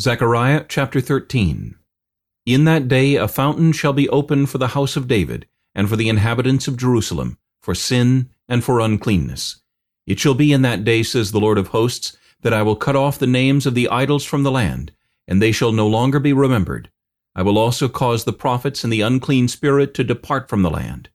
Zechariah chapter 13 In that day a fountain shall be opened for the house of David, and for the inhabitants of Jerusalem, for sin and for uncleanness. It shall be in that day, says the Lord of hosts, that I will cut off the names of the idols from the land, and they shall no longer be remembered. I will also cause the prophets and the unclean spirit to depart from the land.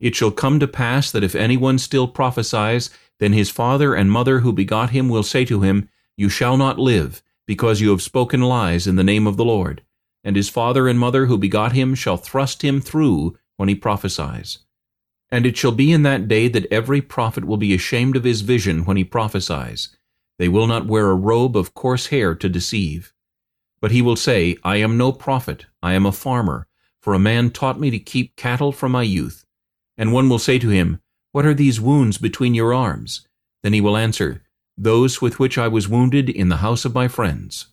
It shall come to pass that if anyone still prophesies, then his father and mother who begot him will say to him, You shall not live, because you have spoken lies in the name of the Lord. And his father and mother who begot him shall thrust him through when he prophesies. And it shall be in that day that every prophet will be ashamed of his vision when he prophesies. They will not wear a robe of coarse hair to deceive. But he will say, I am no prophet, I am a farmer, for a man taught me to keep cattle from my youth. And one will say to him, What are these wounds between your arms? Then he will answer, those with which I was wounded in the house of my friends.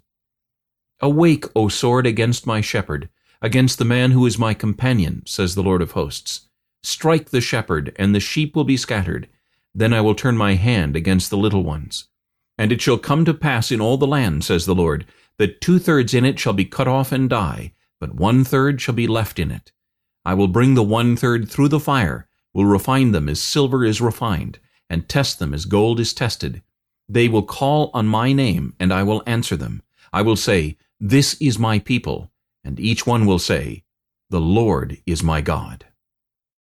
Awake, O sword, against my shepherd, against the man who is my companion, says the Lord of hosts. Strike the shepherd, and the sheep will be scattered. Then I will turn my hand against the little ones. And it shall come to pass in all the land, says the Lord, that two-thirds in it shall be cut off and die, but one-third shall be left in it. I will bring the one-third through the fire, will refine them as silver is refined, and test them as gold is tested. They will call on my name, and I will answer them. I will say, This is my people, and each one will say, The Lord is my God.